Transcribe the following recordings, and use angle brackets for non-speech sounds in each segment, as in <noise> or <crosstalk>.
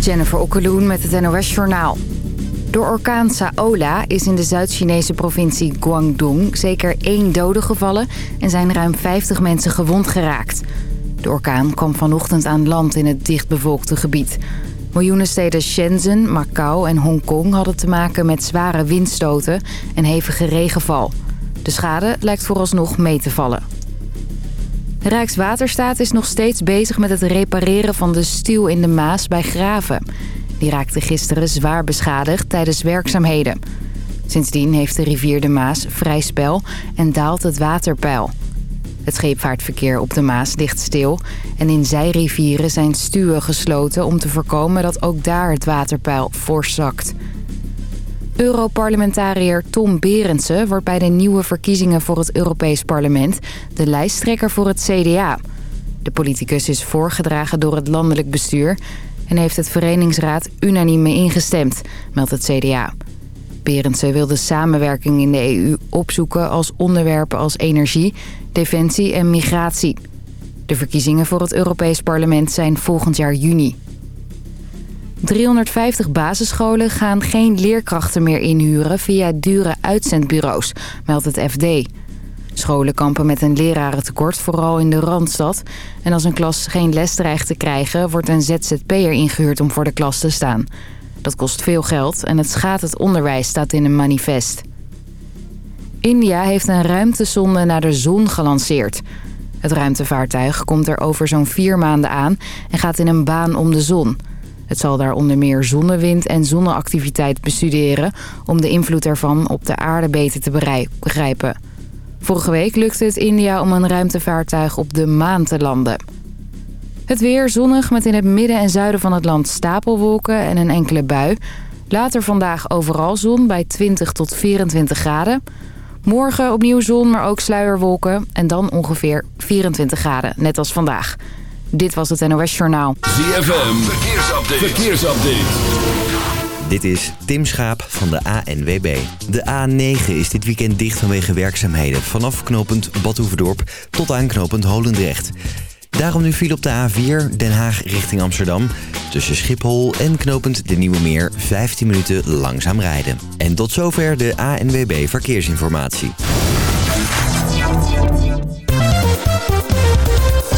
Jennifer Okkeloen met het NOS Journaal. Door orkaan Saola is in de Zuid-Chinese provincie Guangdong zeker één dode gevallen... en zijn ruim 50 mensen gewond geraakt. De orkaan kwam vanochtend aan land in het dichtbevolkte gebied. Miljoenen steden Shenzhen, Macau en Hongkong hadden te maken met zware windstoten en hevige regenval. De schade lijkt vooralsnog mee te vallen. Rijkswaterstaat is nog steeds bezig met het repareren van de stuw in de Maas bij Graven. Die raakte gisteren zwaar beschadigd tijdens werkzaamheden. Sindsdien heeft de rivier de Maas vrij spel en daalt het waterpeil. Het scheepvaartverkeer op de Maas ligt stil en in zijrivieren zijn stuwen gesloten... om te voorkomen dat ook daar het waterpeil fors zakt. Europarlementariër Tom Berendsen wordt bij de nieuwe verkiezingen voor het Europees Parlement de lijsttrekker voor het CDA. De politicus is voorgedragen door het landelijk bestuur en heeft het Verenigingsraad unaniem ingestemd, meldt het CDA. Berendsen wil de samenwerking in de EU opzoeken als onderwerpen als energie, defensie en migratie. De verkiezingen voor het Europees Parlement zijn volgend jaar juni. 350 basisscholen gaan geen leerkrachten meer inhuren via dure uitzendbureaus, meldt het FD. Scholen kampen met een lerarentekort, vooral in de Randstad. En als een klas geen les dreigt te krijgen, wordt een ZZP'er ingehuurd om voor de klas te staan. Dat kost veel geld en het schaadt het onderwijs, staat in een manifest. India heeft een ruimtesonde naar de zon gelanceerd. Het ruimtevaartuig komt er over zo'n vier maanden aan en gaat in een baan om de zon... Het zal daar onder meer zonnewind en zonneactiviteit bestuderen... om de invloed ervan op de aarde beter te begrijpen. Vorige week lukte het India om een ruimtevaartuig op de maan te landen. Het weer zonnig met in het midden en zuiden van het land stapelwolken en een enkele bui. Later vandaag overal zon bij 20 tot 24 graden. Morgen opnieuw zon, maar ook sluierwolken en dan ongeveer 24 graden, net als vandaag. Dit was het NOS Journaal. ZFM, verkeersupdate. verkeersupdate. Dit is Tim Schaap van de ANWB. De A9 is dit weekend dicht vanwege werkzaamheden. Vanaf knooppunt Badhoevedorp tot aan knooppunt Holendrecht. Daarom nu viel op de A4 Den Haag richting Amsterdam. Tussen Schiphol en knooppunt De Nieuwe Meer 15 minuten langzaam rijden. En tot zover de ANWB Verkeersinformatie.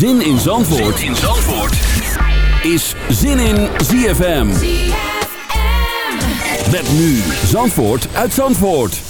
Zin in Zandvoort, zin in Zandvoort. is Zin in ZFM. Met nu Zandvoort uit Zandvoort.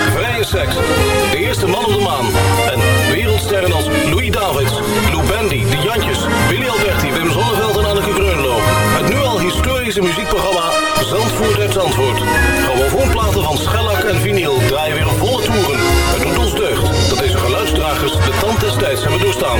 historische muziekprogramma Zandvoort uit Zandvoort. Grammofoonplaten van schellak en vinyl draaien weer volle toeren. Het doet ons deugd dat deze geluidsdragers de tand des tijds hebben doorstaan.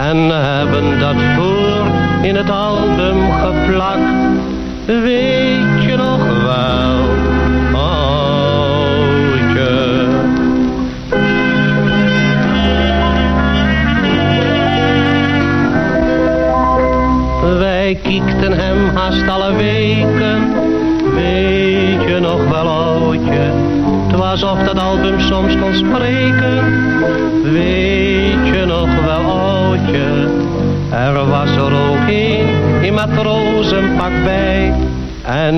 en hebben dat voor in het album geplakt.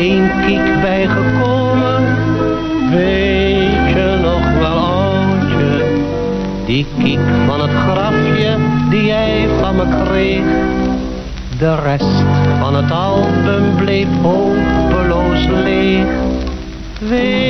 Één kiek bijgekomen, weet je nog wel oudje. Die kiek van het grafje die jij van me kreeg. De rest van het album bleef hopeloos leeg. Weet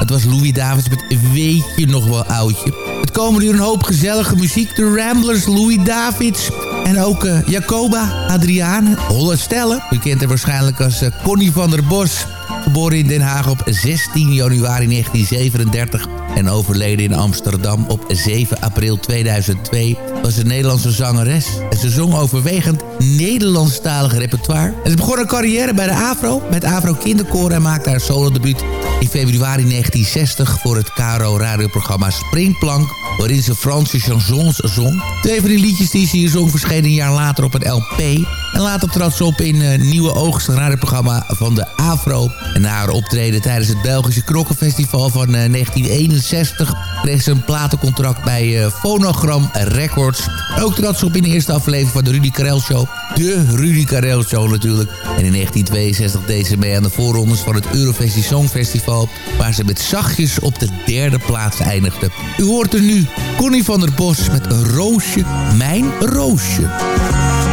Het was Louis Davids met Weet je nog wel oudje. Het komen nu een hoop gezellige muziek. De Ramblers, Louis Davids. En ook eh, Jacoba, Adriane, Holle Stelle. U kent haar waarschijnlijk als eh, Connie van der Bos. Geboren in Den Haag op 16 januari 1937 en overleden in Amsterdam op 7 april 2002 was een Nederlandse zangeres. En ze zong overwegend Nederlandstalig repertoire. En ze begon haar carrière bij de AVRO met AVRO Kinderkoor en maakte haar solo-debuut in februari 1960 voor het KRO radioprogramma Springplank waarin ze Franse chansons zong. Twee van die liedjes die ze hier zong verschenen een jaar later op een LP. En later trad ze op in uh, Nieuwe Oogst, een radioprogramma van de AVRO. En na haar optreden tijdens het Belgische Krokkenfestival van uh, 1961... kreeg ze een platencontract bij uh, Phonogram Records. Ook trad ze op in de eerste aflevering van de Rudy Karel Show de Rudy Karel Show natuurlijk. En in 1962 deed ze mee aan de voorrondes van het Eurofestie Songfestival... waar ze met zachtjes op de derde plaats eindigde. U hoort er nu Connie van der Bos met een roosje, mijn roosje.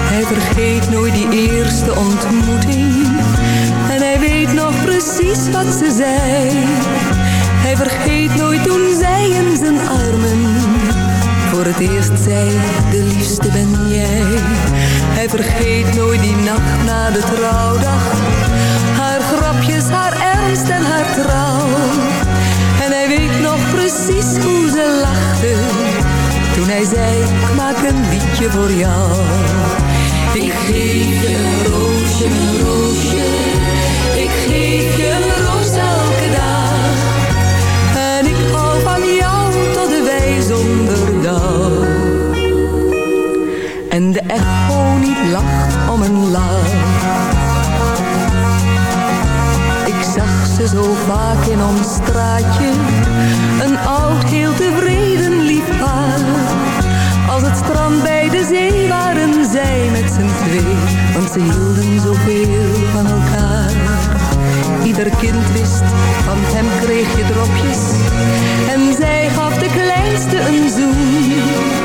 Hij vergeet nooit die eerste ontmoeting... en hij weet nog precies wat ze zei... Hij vergeet nooit toen zij in zijn armen voor het eerst zei, de liefste ben jij. Hij vergeet nooit die nacht na de trouwdag. Haar grapjes, haar ernst en haar trouw. En hij weet nog precies hoe ze lachte. Toen hij zei, ik maak een liedje voor jou. Ik geef je een roosje, roosje lach om een lach. Ik zag ze zo vaak in ons straatje, een oud heel tevreden lief haar. Als het strand bij de zee waren zij met z'n twee, want ze hielden zoveel van elkaar. Ieder kind wist, van hem kreeg je dropjes, en zij gaf de kleinste een zoen.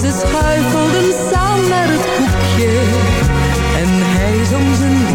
Ze schuifelden samen naar het koek en hij zong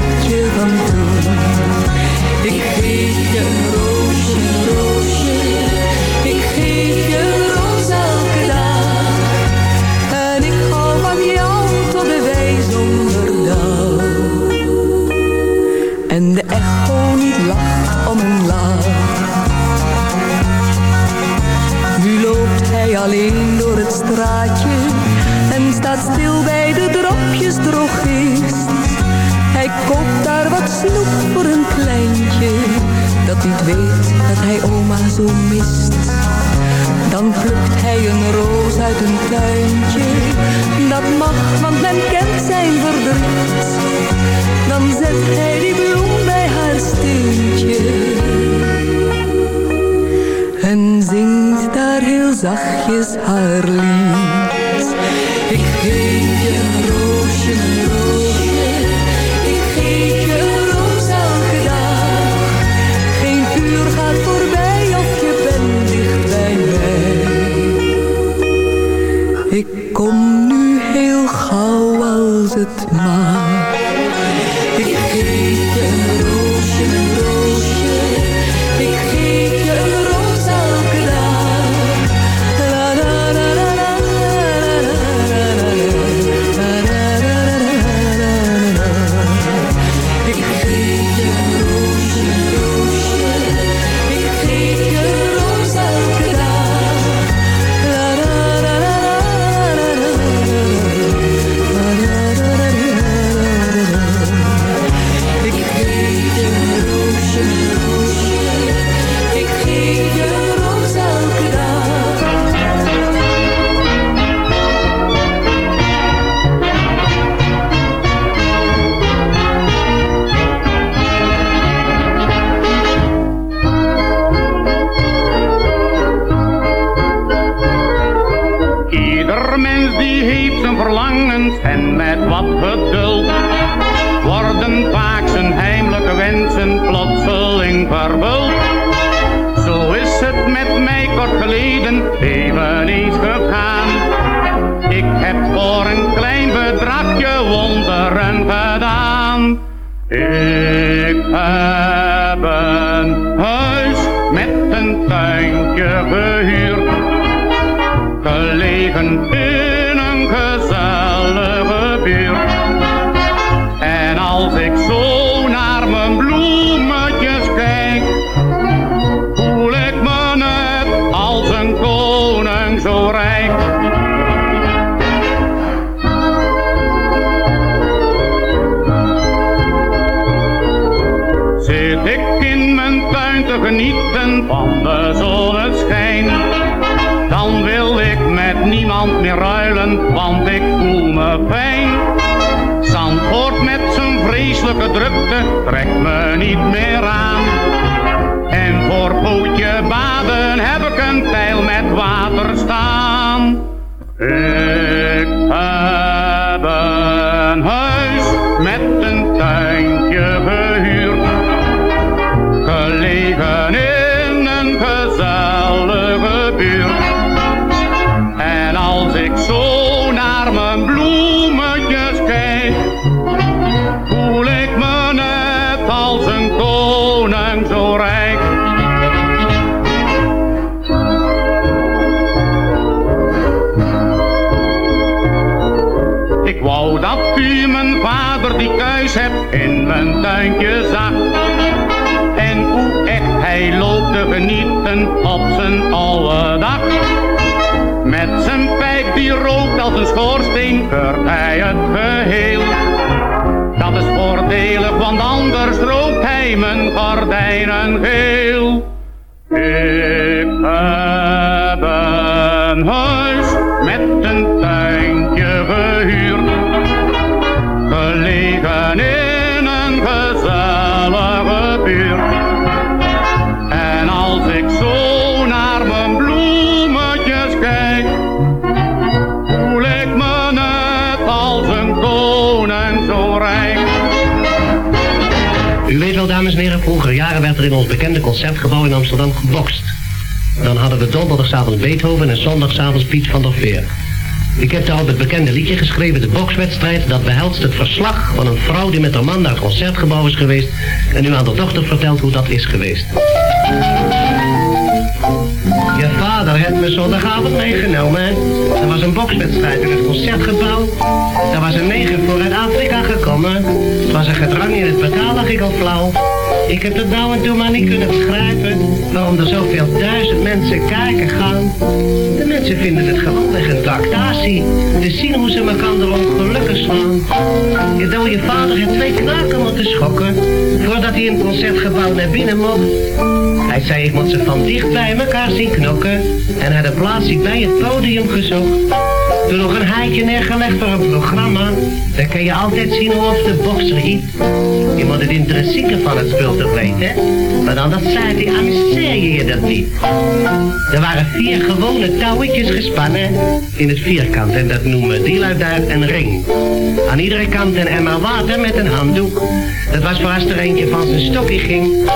trek me niet meer aan. Mijn tuintje zag. En hoe echt hij loopt te genieten op zijn oude dag. Met zijn pijp die rookt als een schoorsteen keurt hij het geheel. Dat is voordelig, want anders rookt hij mijn gordijnen geel. Ik vroeger jaren werd er in ons bekende concertgebouw in Amsterdam gebokst. Dan hadden we donderdagavond Beethoven en zondagavond Piet van der Veer. Ik heb daarop het bekende liedje geschreven, de bokswedstrijd, dat behelst het verslag van een vrouw die met haar man naar het concertgebouw is geweest en nu aan de dochter vertelt hoe dat is geweest. Je vader heeft me zondagavond meegenomen. Er was een bokswedstrijd in het concertgebouw. Er was een neger voor uit Afrika gekomen. Het was een gedrang in het betaal, lag ik al flauw. Ik heb het nou en toen maar niet kunnen begrijpen waarom er zoveel duizend mensen kijken gaan. De mensen vinden het gewoon een tractatie. Te zien hoe ze elkaar ongelukkig slaan. Je dode vader heeft twee knaken moeten schokken voordat hij het concertgebouw naar binnen mocht. Hij zei ik moet ze van dicht bij elkaar zien knokken en had een plaatsje bij het podium gezocht. Toen nog een haantje neergelegd voor een programma. Dan kun je altijd zien hoe of de bokser hiet. Je moet het intrinsieke van het spul toch weten. Maar dan dat zei amuseer je dat niet. Er waren vier gewone touwetjes gespannen in het vierkant. En dat noemen die lui daar een ring. Aan iedere kant een emmer water met een handdoek. Dat was voor als er eentje van zijn stokje ging.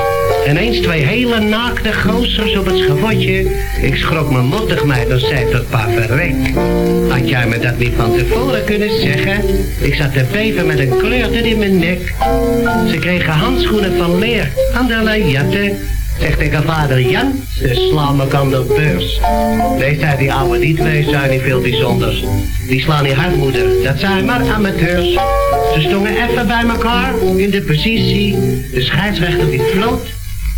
En eens twee hele naakte gozers op het schavotje. Ik schrok me mottig mij, dan zei tot pa verrek. Had jij me dat niet van tevoren kunnen zeggen? Ik zat te beven met een kleur in mijn nek. Ze kregen handschoenen van leer de jatten. Zegt tegen vader Jan, ze slaan me aan de beurs. Nee, zei die oude, die twee zijn niet veel bijzonders. Die slaan niet hard, moeder, dat zijn maar amateurs. Ze stonden even bij elkaar in de positie. De scheidsrechter die floot.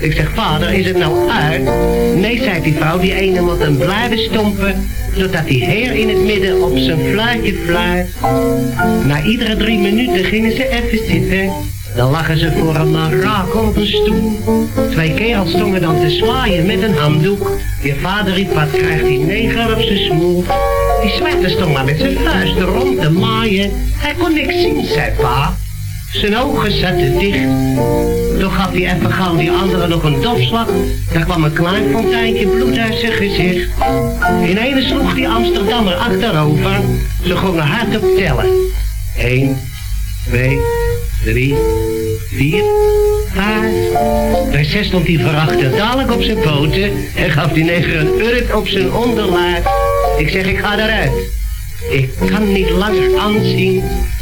Ik zeg, vader, is het nou uit? Nee, zei die vrouw, die ene moet hem blijven stompen, zodat die heer in het midden op zijn fluitje fluit. Na iedere drie minuten gingen ze even zitten. Dan lagen ze voor een marakel op een stoel. Twee kerels stonden dan te zwaaien met een handdoek. Je vader riep, wat krijgt die neger op zijn smoel? Die zwarte stond maar met zijn vuisten rond te maaien. Hij kon niks zien, zei pa. Zijn ogen zaten dicht. Toen gaf hij even gauw die andere nog een dopslag. Daar kwam een klein fonteintje bloed uit zijn gezicht. Ineens sloeg die Amsterdammer achterover. Ze gingen hard op tellen. 1, 2, 3, 4, 5. Bij zes stond hij verachter dadelijk op zijn poten en gaf die neger een urk op zijn onderlaag. Ik zeg, ik ga eruit. Ik kan niet langer aanzien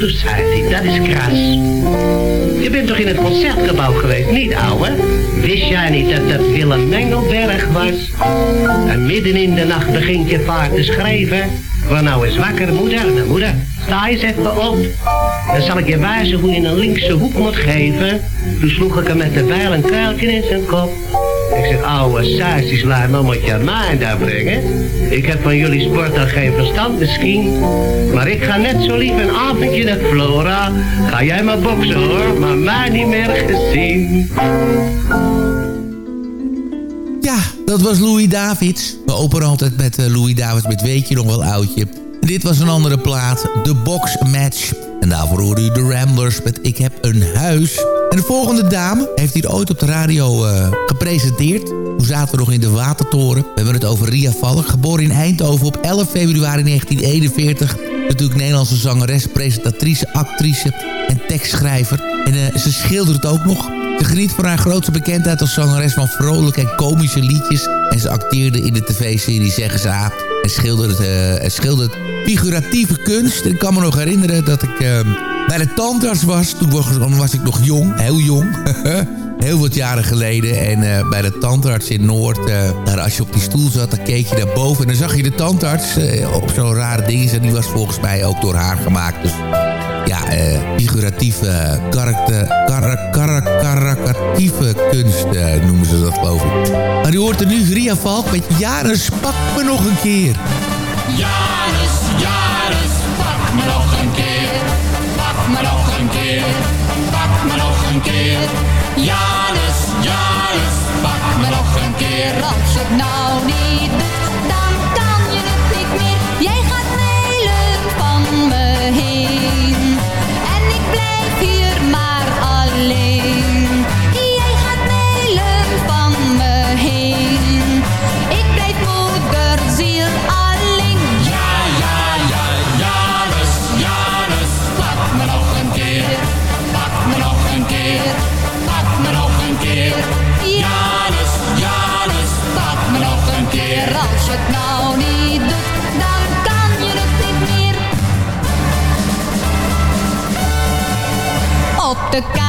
Hij, dat is kras. Je bent toch in het concertgebouw geweest, niet ouwe? Wist jij niet dat dat Willem Mengelberg was? En midden in de nacht begint je vaart te schrijven. Waar nou eens wakker, moeder? Nou, moeder, sta eens even op. Dan zal ik je wijzen hoe je een linkse hoek moet geven. Toen sloeg ik hem met de bijl een kuiltje in zijn kop. Ik zeg, ouwe sausjes, laat nou moet je mij daar brengen. Ik heb van jullie sport dan geen verstand misschien. Maar ik ga net zo lief een avondje naar Flora. Ga jij maar boksen hoor, maar mij niet meer gezien. Ja, dat was Louis Davids. We openen altijd met uh, Louis Davids met Weet je nog wel oudje. dit was een andere plaat, The Box Match. En daarvoor hoorde u de Ramblers met Ik heb een huis. En de volgende dame heeft hier ooit op de radio uh, gepresenteerd. Toen zaten we nog in de Watertoren. We hebben het over Ria Valk, geboren in Eindhoven op 11 februari 1941. Natuurlijk Nederlandse zangeres, presentatrice, actrice en tekstschrijver. En uh, ze schildert ook nog. Ze geniet van haar grootste bekendheid als zangeres van vrolijke en komische liedjes. En ze acteerde in de tv-serie Zeggen ze A. En schildert, uh, schildert figuratieve kunst. ik kan me nog herinneren dat ik uh, bij de tandarts was. Toen was, ik nog jong, heel jong. <laughs> heel wat jaren geleden. En uh, bij de tandarts in Noord, daar als je op die stoel zat, dan keek je naar boven. En dan zag je de tandarts uh, op zo'n rare ding. En die was volgens mij ook door haar gemaakt. Dus ja, figuratieve, karakter, kar, kar, karakatieve kunst noemen ze dat geloof ik. Maar u hoort er nu Ria Valk met Janus, pak me nog een keer. Een keer. Janus, Janus, pak me nog een keer. Als het nou niet Op de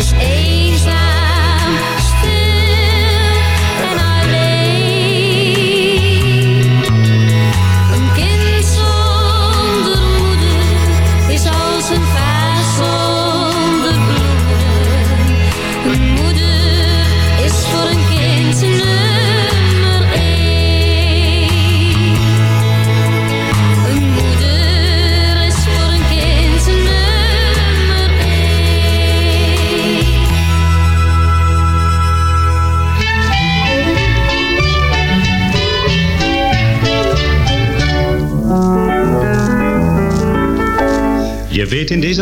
fish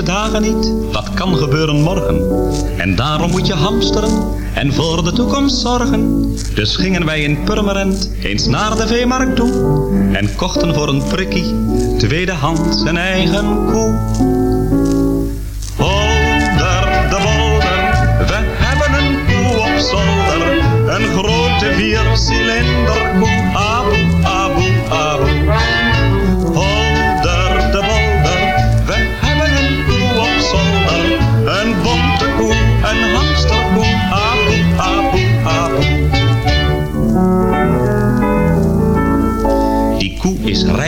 dagen niet wat kan gebeuren morgen. En daarom moet je hamsteren en voor de toekomst zorgen. Dus gingen wij in Purmerend eens naar de veemarkt toe. En kochten voor een prikkie tweedehands een eigen koe.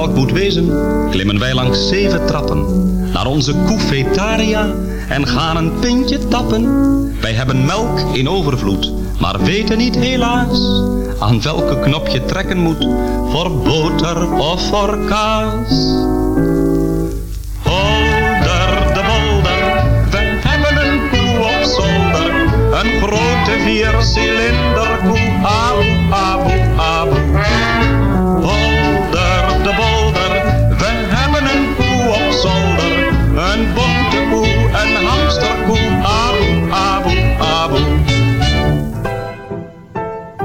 melk moet wezen, klimmen wij langs zeven trappen naar onze koefetaria en gaan een pintje tappen. Wij hebben melk in overvloed, maar weten niet helaas aan welke knop je trekken moet voor boter of voor kaas. Holder de bolder, we hebben een koe op zolder, een grote viercilinder koe, abu, abu, abu.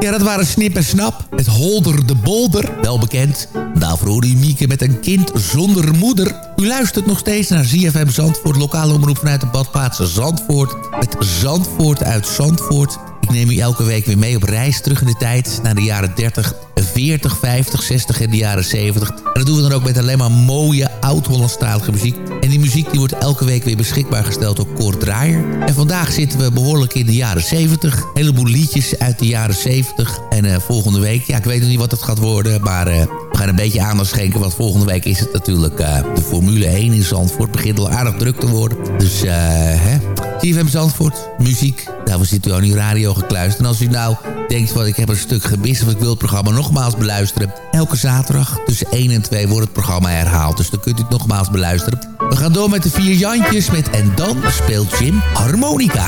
Ja, dat waren Snip en Snap. Het Holder de Bolder, wel bekend. Daarvoor u Mieke met een kind zonder moeder. U luistert nog steeds naar ZFM Zandvoort, lokale omroep vanuit de badplaats Zandvoort. Met Zandvoort uit Zandvoort. Ik neem u elke week weer mee op reis terug in de tijd naar de jaren 30, 40, 50, 60 en de jaren 70. En dat doen we dan ook met alleen maar mooie oud-Hollandstalige muziek. En die muziek die wordt elke week weer beschikbaar gesteld door Kort Draaier. En vandaag zitten we behoorlijk in de jaren 70. Een heleboel liedjes uit de jaren 70. En eh, volgende week, ja ik weet nog niet wat het gaat worden, maar... eh, we gaan een beetje aandacht schenken, want volgende week is het natuurlijk eh, de Formule 1 in Zandvoort. Begint al aardig druk te worden. Dus, hè. CFM Zandvoort, muziek. Daarvoor zit u aan uw radio gekluisterd. En als u nou denkt, van ik heb een stuk gemist... of ik wil het programma nogmaals beluisteren... elke zaterdag tussen 1 en 2 wordt het programma herhaald. Dus dan kunt u het nogmaals beluisteren. We gaan door met de vier Jantjes met... En dan speelt Jim harmonica.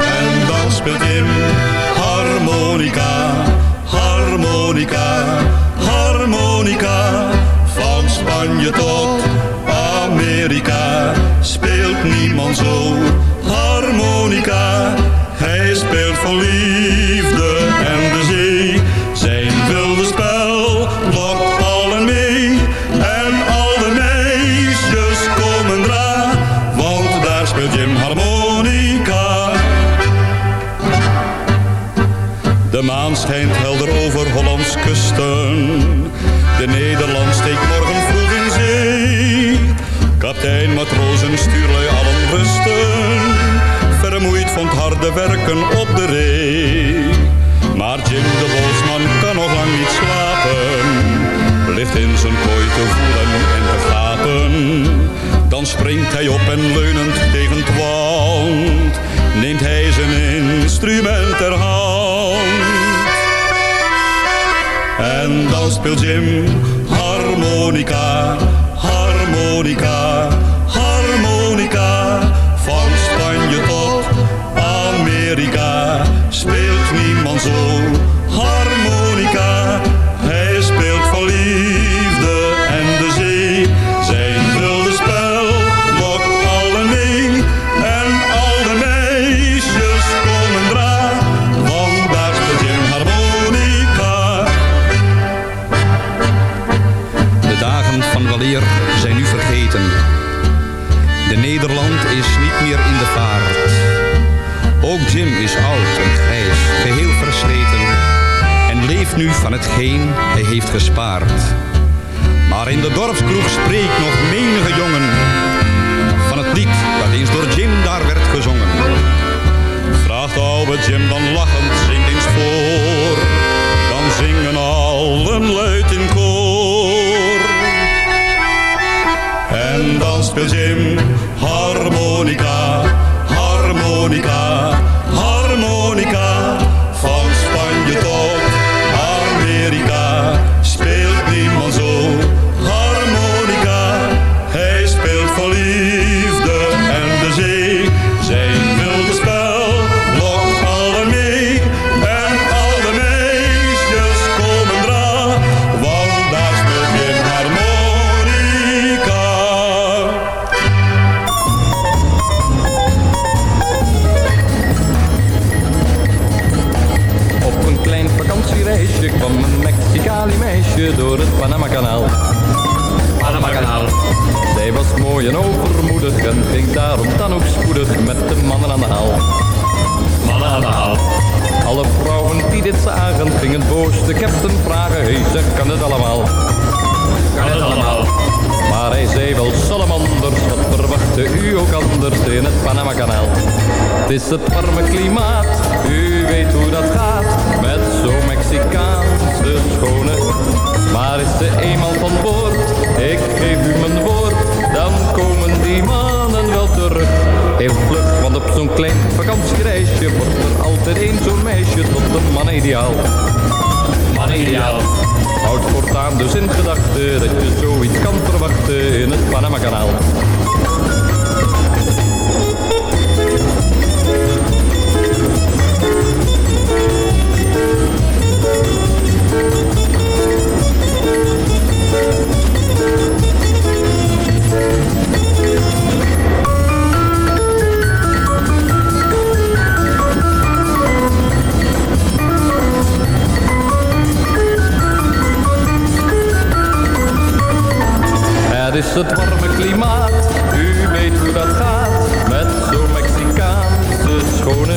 En dan speelt Jim harmonica, harmonica, harmonica. Van Spanje tot Amerika speelt niemand zo harmonica. Hij speelt voor liefde op de ree. Maar Jim de Bosman kan nog lang niet slapen. Ligt in zijn kooi te voelen en te gapen. Dan springt hij op en leunend tegen het wand. Neemt hij zijn instrument ter hand. En dan speelt Jim harmonica, harmonica, in de dorpskroeg spreekt nog menige jongen mannen aan de haal. Mannen aan de haal. Alle vrouwen die dit zagen gingen boos de captain vragen. Hey, zeg, kan het allemaal? Kan het allemaal? Maar hij zei wel salamanders, wat verwachtte u ook anders in het Panama-kanaal? Het is het warme klimaat, u weet hoe dat gaat, met zo'n Mexicaanse schone. Maar is ze eenmaal van boord, ik geef u mijn woord, dan komen die mannen wel terug. Heel vlug, want op zo'n klein vakantiereisje wordt er altijd één zo'n meisje tot een man ideaal. Man ideaal. Houd voortaan dus in gedachten dat je zoiets kan verwachten in het Panama-kanaal. Is het warme klimaat, u weet hoe dat gaat, met zo'n Mexicaanse schone.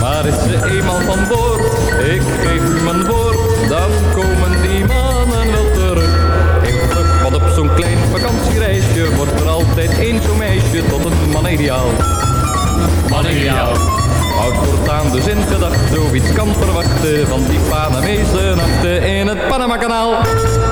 Maar is ze eenmaal van boord, ik geef u mijn woord, dan komen die mannen wel terug. Ik vlug, want op zo'n klein vakantiereisje wordt er altijd één zo'n meisje tot een man ideaal. Man ideaal. Houd voortaan dus in gedachten, zoiets kan verwachten van die Panamese nachten in het Panama-kanaal. Beleef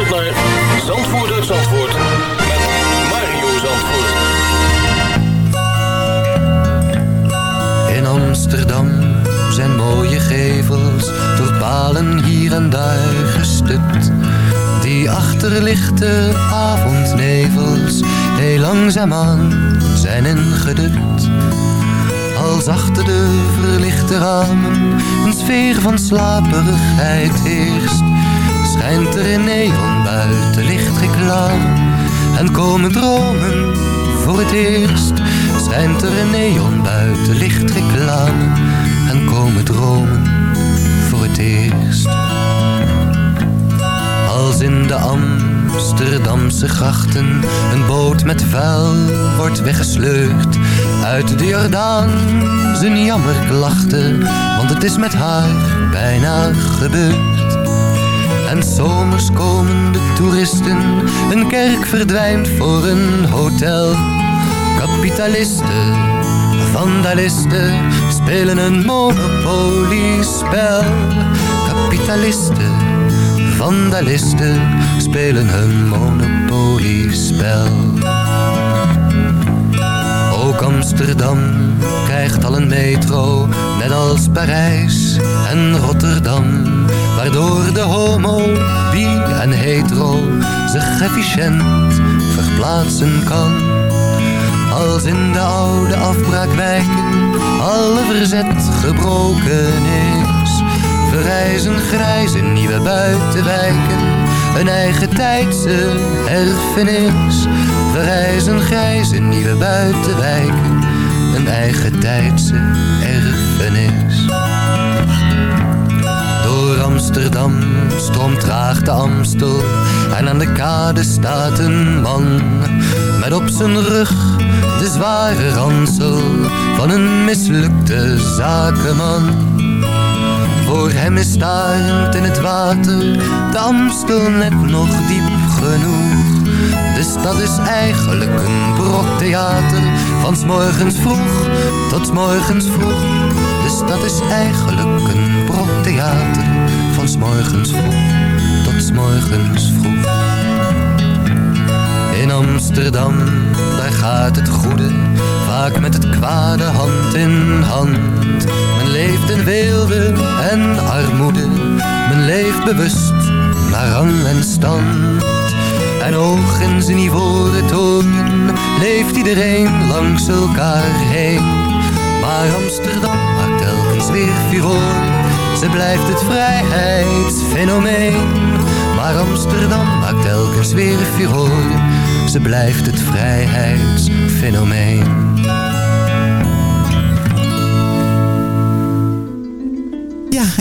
Amsterdam zijn mooie gevels door palen hier en daar gestupt. Die achter lichte avondnevels heel langzaamaan zijn ingedut. Als achter de verlichte ramen een sfeer van slaperigheid heerst, schijnt er in neon buiten lichtreclame en komen dromen voor het eerst. Schijnt er een neon buiten lichtreclame en komen dromen voor het eerst. Als in de Amsterdamse grachten een boot met vuil wordt weggesleurd uit de Jordaan zijn jammerklachten, want het is met haar bijna gebeurd. En zomers komen de toeristen, een kerk verdwijnt voor een hotel. Kapitalisten, vandalisten spelen een monopoliespel. Kapitalisten, vandalisten spelen hun monopoliespel. Ook Amsterdam krijgt al een metro, net als Parijs en Rotterdam. Waardoor de homo, bi en hetero zich efficiënt verplaatsen kan. Als in de oude afbraakwijken alle verzet gebroken is. Verrijzen grijze nieuwe buitenwijken, een eigen tijdse erfenis. Verrijzen grijze nieuwe buitenwijken, een eigen tijdse erfenis. Door Amsterdam stroomt traag de Amstel en aan de kade staat een man met op zijn rug de zware ransel van een mislukte zakenman. Voor hem is starend in het water de Amstel net nog diep genoeg. De stad is eigenlijk een brok theater van s morgens vroeg tot s morgens vroeg. De stad is eigenlijk een brok theater van s morgens vroeg tot s morgens vroeg. In Amsterdam, daar gaat het goede vaak met het kwade hand in hand. Men leeft in weelde en armoede, men leeft bewust naar rang en stand. En hoog in zijn ivoren toren leeft iedereen langs elkaar heen. Maar Amsterdam maakt telkens weer furore, ze blijft het vrijheidsfenomeen. Maar Amsterdam maakt telkens weer furore, ze blijft het vrijheidsfenomeen.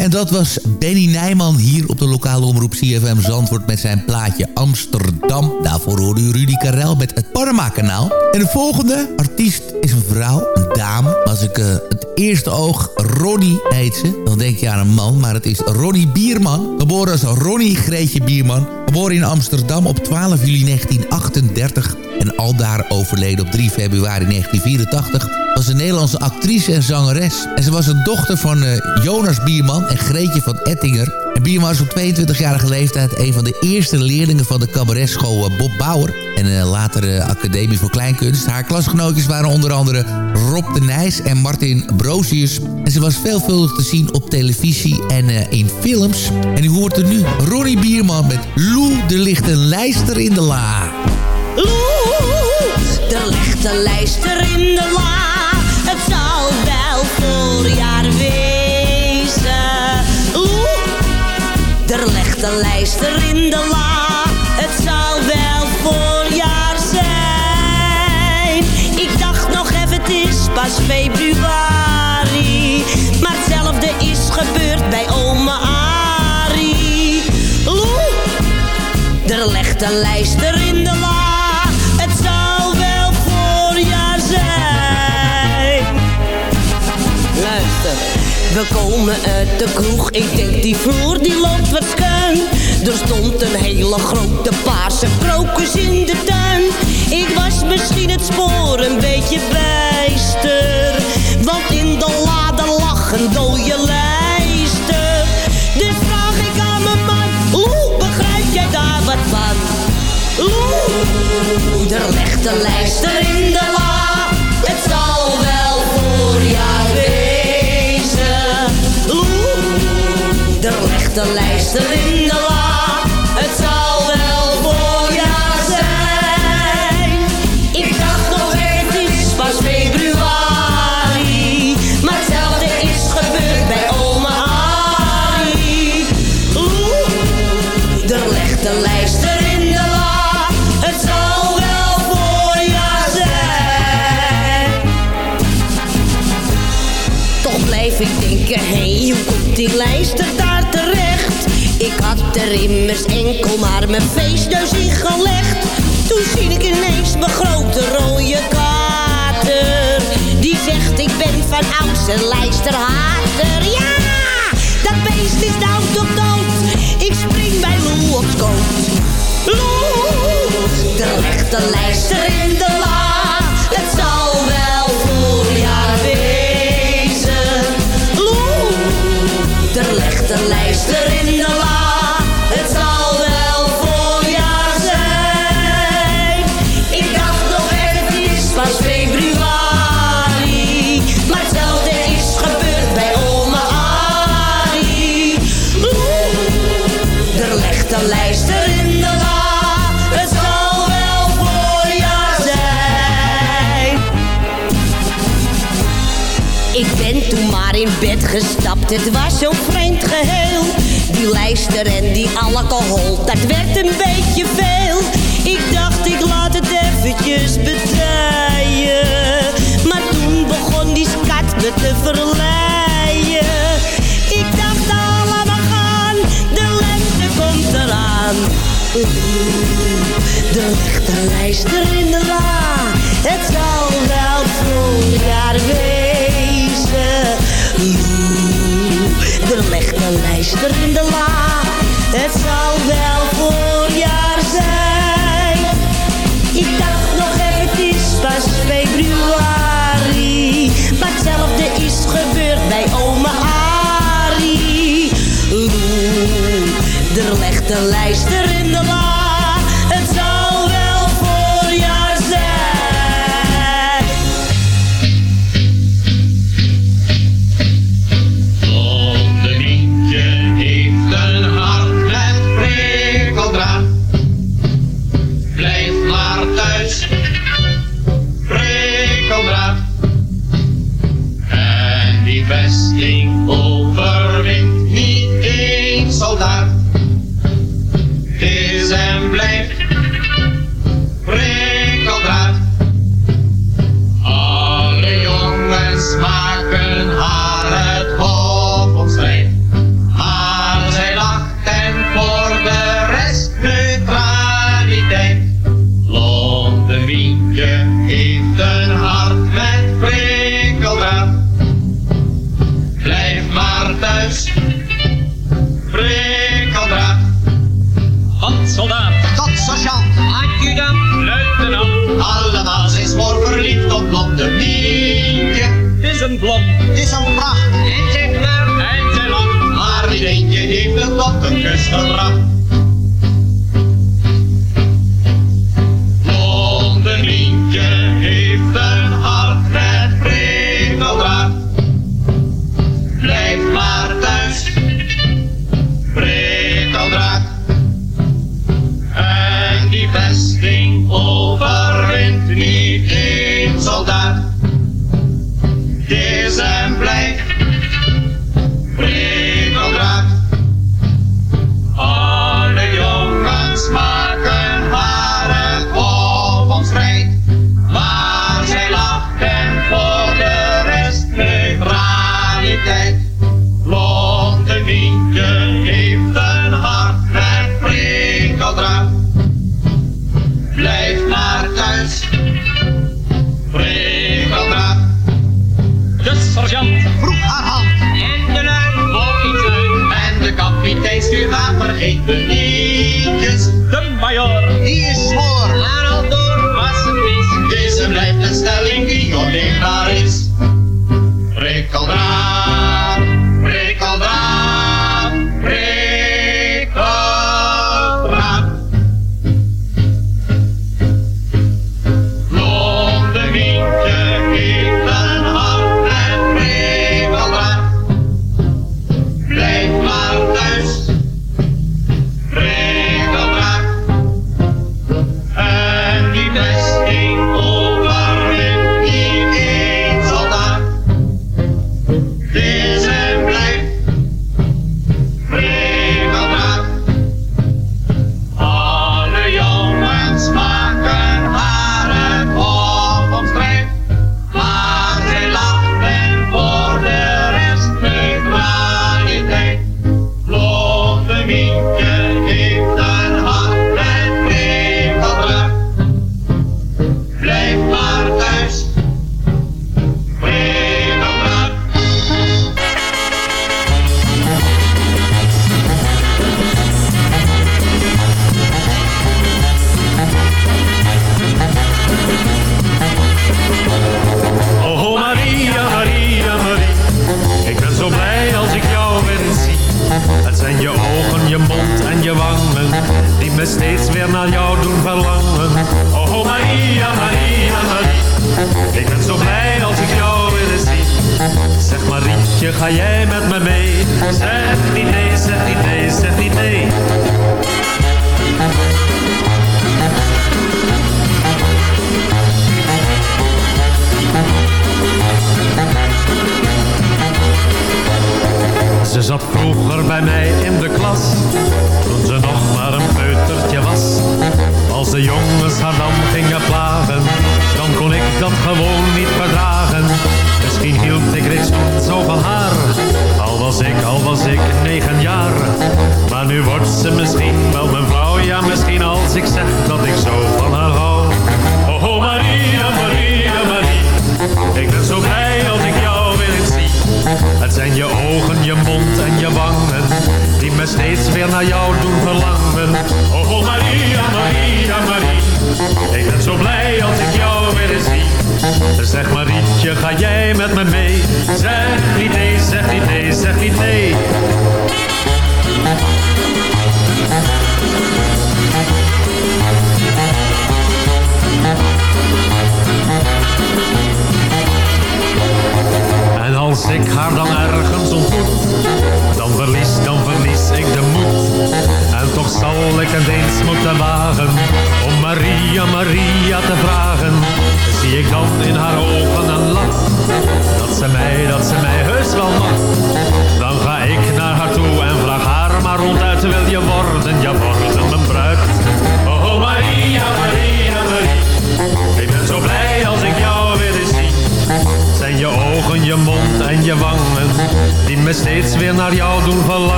En dat was Benny Nijman hier op de lokale omroep CFM Zandvoort met zijn plaatje Amsterdam. Daarvoor hoorde u Rudy Karel met het Panama-kanaal. En de volgende artiest is een vrouw, een dame. Als ik uh, het eerste oog Ronnie heet ze, dan denk je aan een man, maar het is Ronnie Bierman. Geboren als Ronnie Greetje Bierman. Geboren in Amsterdam op 12 juli 1938 en aldaar overleden op 3 februari 1984 was een Nederlandse actrice en zangeres. En ze was een dochter van uh, Jonas Bierman en Greetje van Ettinger. En Bierman was op 22-jarige leeftijd een van de eerste leerlingen van de cabaretschool uh, Bob Bauer. En uh, later Academie voor Kleinkunst. Haar klasgenootjes waren onder andere Rob de Nijs en Martin Brosius. En ze was veelvuldig te zien op televisie en in films. En u hoort er nu Ronnie Bierman met Lou, ligt een lijster in de la. Lou, er ligt lijster in de la. Een lijster in de la. Het zal wel voorjaar zijn. Ik dacht nog even, het is pas februari. Maar hetzelfde is gebeurd bij oma. Oeh, er ligt een lijster we komen uit de kroeg. Ik denk die vloer die loopt wat schuin. Er stond een hele grote paarse krokus in de tuin. Ik was misschien het spoor een beetje bijster. Want in de lade lag een dode lijster. Dus vraag ik aan mijn man, hoe begrijp jij daar wat van? Oeh, er ligt een lijster er ligt een lijster in de la. Het zal wel voorjaar zijn. Ik dacht nog het is pas februari. Maar hetzelfde is gebeurd bij oma Arie. Oeh, er ligt een lijster in de la. Het zal wel voorjaar zijn. Toch blijf ik denken, hé, hey, hoe komt die daar terecht? Ik had er immers enkel maar mijn feestneus in gelegd. Toen zie ik ineens mijn grote rode kater. Die zegt, ik ben van ouds een lijsterhater. Ja, dat beest is nou toch dood. Ik spring bij Lou op schoot. Lou, er ligt een lijster in de la. Het zal wel voorjaar wezen. Lou, er ligt een lijster bed gestapt, het was zo vreemd geheel. Die lijster en die alcohol, dat werd een beetje veel. Ik dacht, ik laat het eventjes bedrijven, Maar toen begon die schat me te verleiden. Ik dacht, allemaal gaan, de lente komt eraan. De lichte in de laan. de lijsten.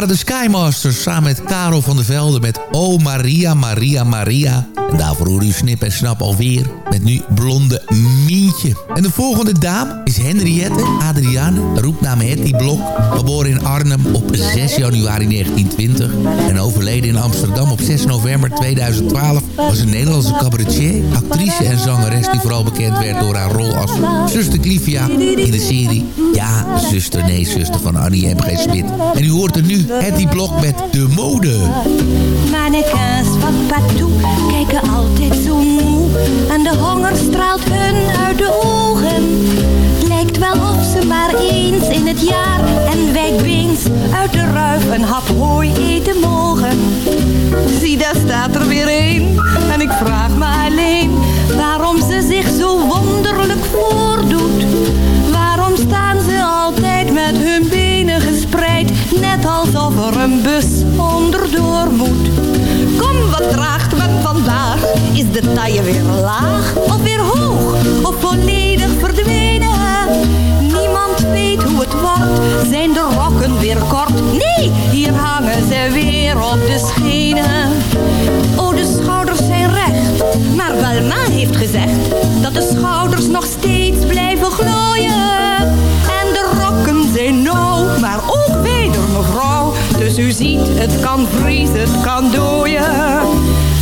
Waren de Skymasters samen met Karel van der Velde met Oh Maria, Maria, Maria. En daarvoor hoor u Snip en Snap alweer met nu Blonde Mientje. En de volgende dame is Henriette Adriane, roepnaam Hetty Blok. Geboren in Arnhem op 6 januari 1920 en overleden in Amsterdam op 6 november 2012... was een Nederlandse cabaretier, actrice en zangeres... die vooral bekend werd door haar rol als zuster Clivia in de serie... Ja, zuster, nee, zuster van Annie M.G. Smit. En u hoort er nu Hetty Blok met De Mode. Mannequins van Patou kijken altijd zo moe. En de honger straalt hun uit de ogen. Lijkt wel of ze maar eens in het jaar en wijkbeens uit de ruif een hap hooi eten mogen. Zie, daar staat er weer een. En ik vraag me alleen waarom ze zich zo wonderlijk voordoet. Waarom staan ze altijd met hun benen gespreid, net alsof er een bus onderdoor moet. Kom, wat draagt men vandaag? Is de taille weer laag of weer hoog of volledig verdwenen? Niemand weet hoe het wordt, zijn de rokken weer kort? Nee, hier hangen ze weer op de schenen. Oh, de schouders zijn recht, maar Welma heeft gezegd dat de schouders nog steeds blijven glooien. En de rokken zijn nauw, maar ook weder mevrouw. Dus u ziet, het kan vriezen, het kan dooien.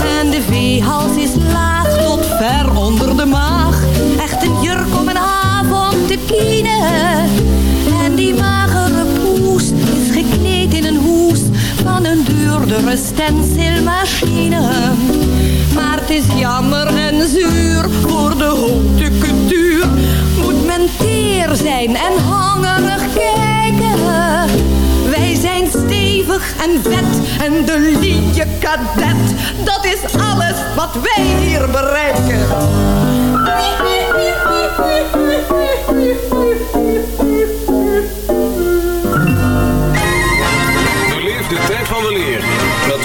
En de veehals is laag tot ver onder de maag. Echt een jurk om een avond te kienen. En die magere poes is gekleed in een hoes van een duurdere stencilmachine. Maar het is jammer en zuur voor de haute couture. Moet men teer zijn en hangerig kijken. Wij zijn stevig en vet en de liedje kadet. Dat is alles wat wij hier bereiken. Beleef de tijd van de leer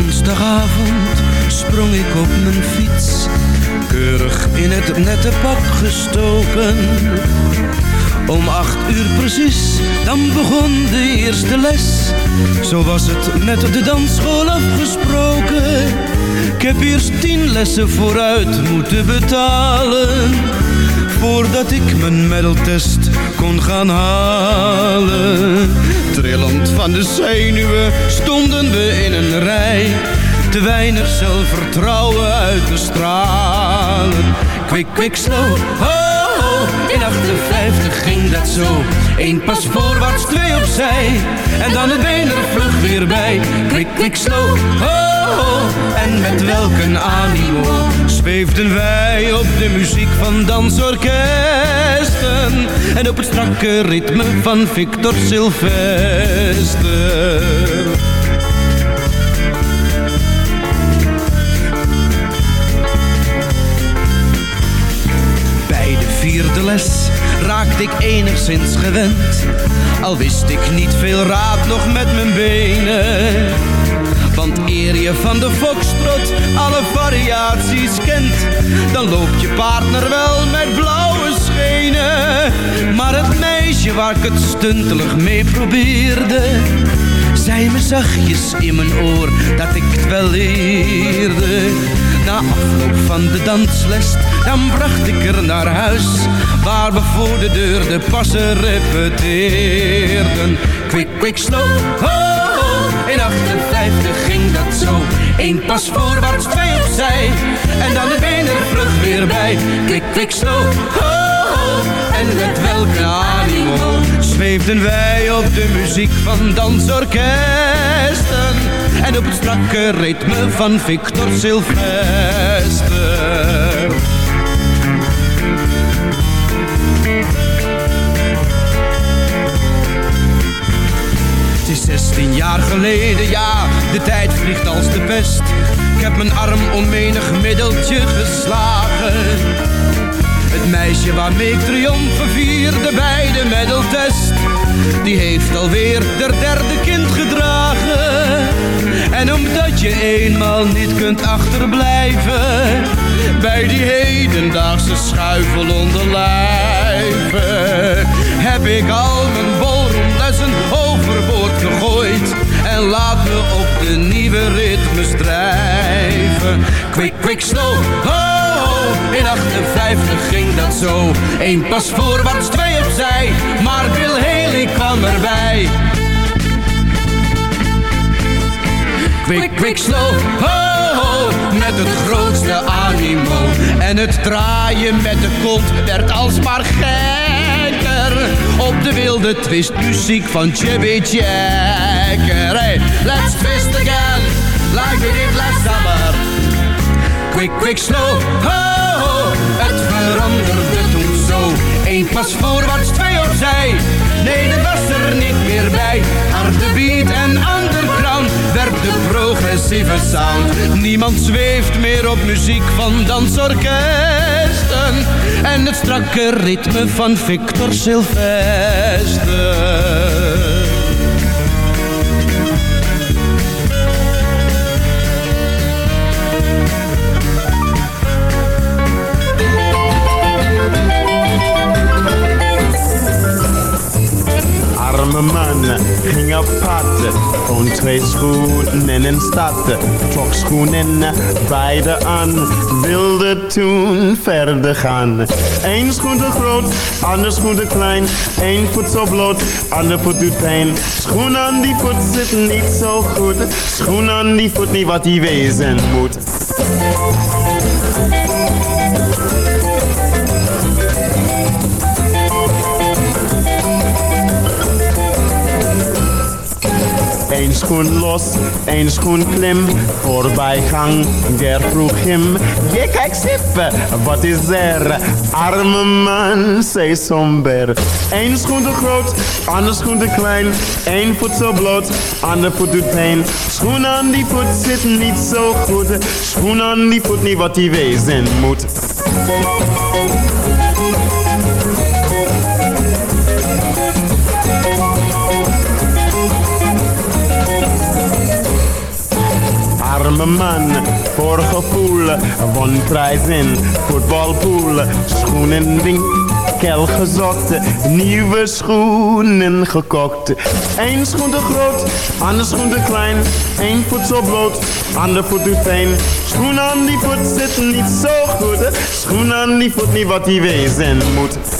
woensdagavond sprong ik op mijn fiets. Keurig in het nette pak gestoken. Om acht uur precies, dan begon de eerste les. Zo was het met de dansschool afgesproken. Ik heb eerst tien lessen vooruit moeten betalen. Voordat ik mijn medaltest kon gaan halen. Trillend van de zenuwen stonden we in een rij. Te weinig zelfvertrouwen uit te stralen. Kwik, kwik, slow, oh, oh. In 58 ging dat zo. Eén pas voorwaarts, twee opzij. En dan het been er vlug weer bij. Kwik, kwik, slow, oh, oh. En met welk animo zweefden wij op de muziek van En op het strakke ritme van Victor Sylvester. Bij de vierde les raakte ik enigszins gewend. Al wist ik niet veel raad nog met mijn benen. Want eer je van de foxtrot alle variaties kent, dan loopt je partner wel met blauwe Maar het meisje waar ik het stuntelig mee probeerde, zei me zachtjes in mijn oor dat ik het wel leerde. Na afloop van de dansles, dan bracht ik er naar huis, waar we voor de deur de passen repeteerden. Quick, quick, slow, oh! In 58 ging dat zo. Eén pas voorwaarts, twee opzij. En dan de benen vlug weer bij. Kwik, kwik, slow. Oh. En met welke animo zweefden wij op de muziek van dansorkesten. En op het strakke ritme van Victor Sylvester. Het is 16 jaar geleden, ja, de tijd vliegt als de pest. Ik heb mijn arm om menig middeltje geslagen. Meisje waarmee ik triomfen vierde bij de medaltest. Die heeft alweer der derde kind gedragen. En omdat je eenmaal niet kunt achterblijven. Bij die hedendaagse schuifel onder lijven. Heb ik al mijn ballroomlessen overboord gegooid. En laat me op de nieuwe ritme strijven. Quick, quick, slow, in 58 ging dat zo. Eén pas voorwaarts, twee opzij, maar Bill Haley kwam erbij. Quick, quick, slow, oh, oh, met het grootste animo. En het draaien met de kont werd alsmaar gekker. Op de wilde twistmuziek van Chubby Checker. Hey, let's twist again, like we did last summer. Quick, quick, slow, oh, oh, het veranderde toen zo. Eén pas voorwaarts, twee opzij. Nee, dat was er niet meer bij. Harde beat en underground werd de progressieve sound. Niemand zweeft meer op muziek van dansorkesten. En het strakke ritme van Victor Sylvester. Arme man ging op pad. Van twee schoenen in stad. Trok schoenen beide aan. Wilde toen verder gaan. Eén schoen te groot, ander schoen te klein. Eén voet zo bloot, ander voet doet pijn. Schoen aan die voet zit niet zo goed. Schoen aan die voet niet wat die wezen moet. Schoen los, één schoen klim, voorbijgang, der vroeg hem. Je kijk sippen, wat is er? Arme man, zei somber. Eén schoen te groot, ander schoen te klein. Eén voet zo bloot, ander voet doet pijn. Schoen aan die voet zit niet zo goed. Schoen aan die voet niet wat die wezen moet. Arme man, voor gevoel, won prijs in voetbalpool. Schoenen winkel gezocht, nieuwe schoenen gekocht. Eén schoen te groot, ander schoen te klein, één voet zo bloot, ander voet doet pijn. Schoen aan die voet zit niet zo goed, schoen aan die voet niet wat die wezen moet.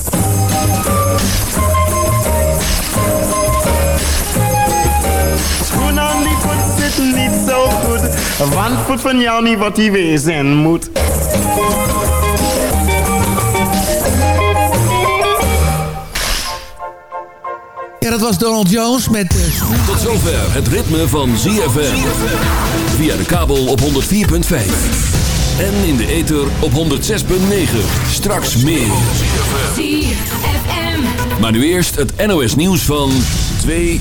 Niet zo goed, want voet van jou niet wat hij wezen moet. Ja, dat was Donald Jones met... Uh, Tot zover het ritme van ZFM. Via de kabel op 104.5. En in de ether op 106.9. Straks meer. ZFM. Maar nu eerst het NOS nieuws van 2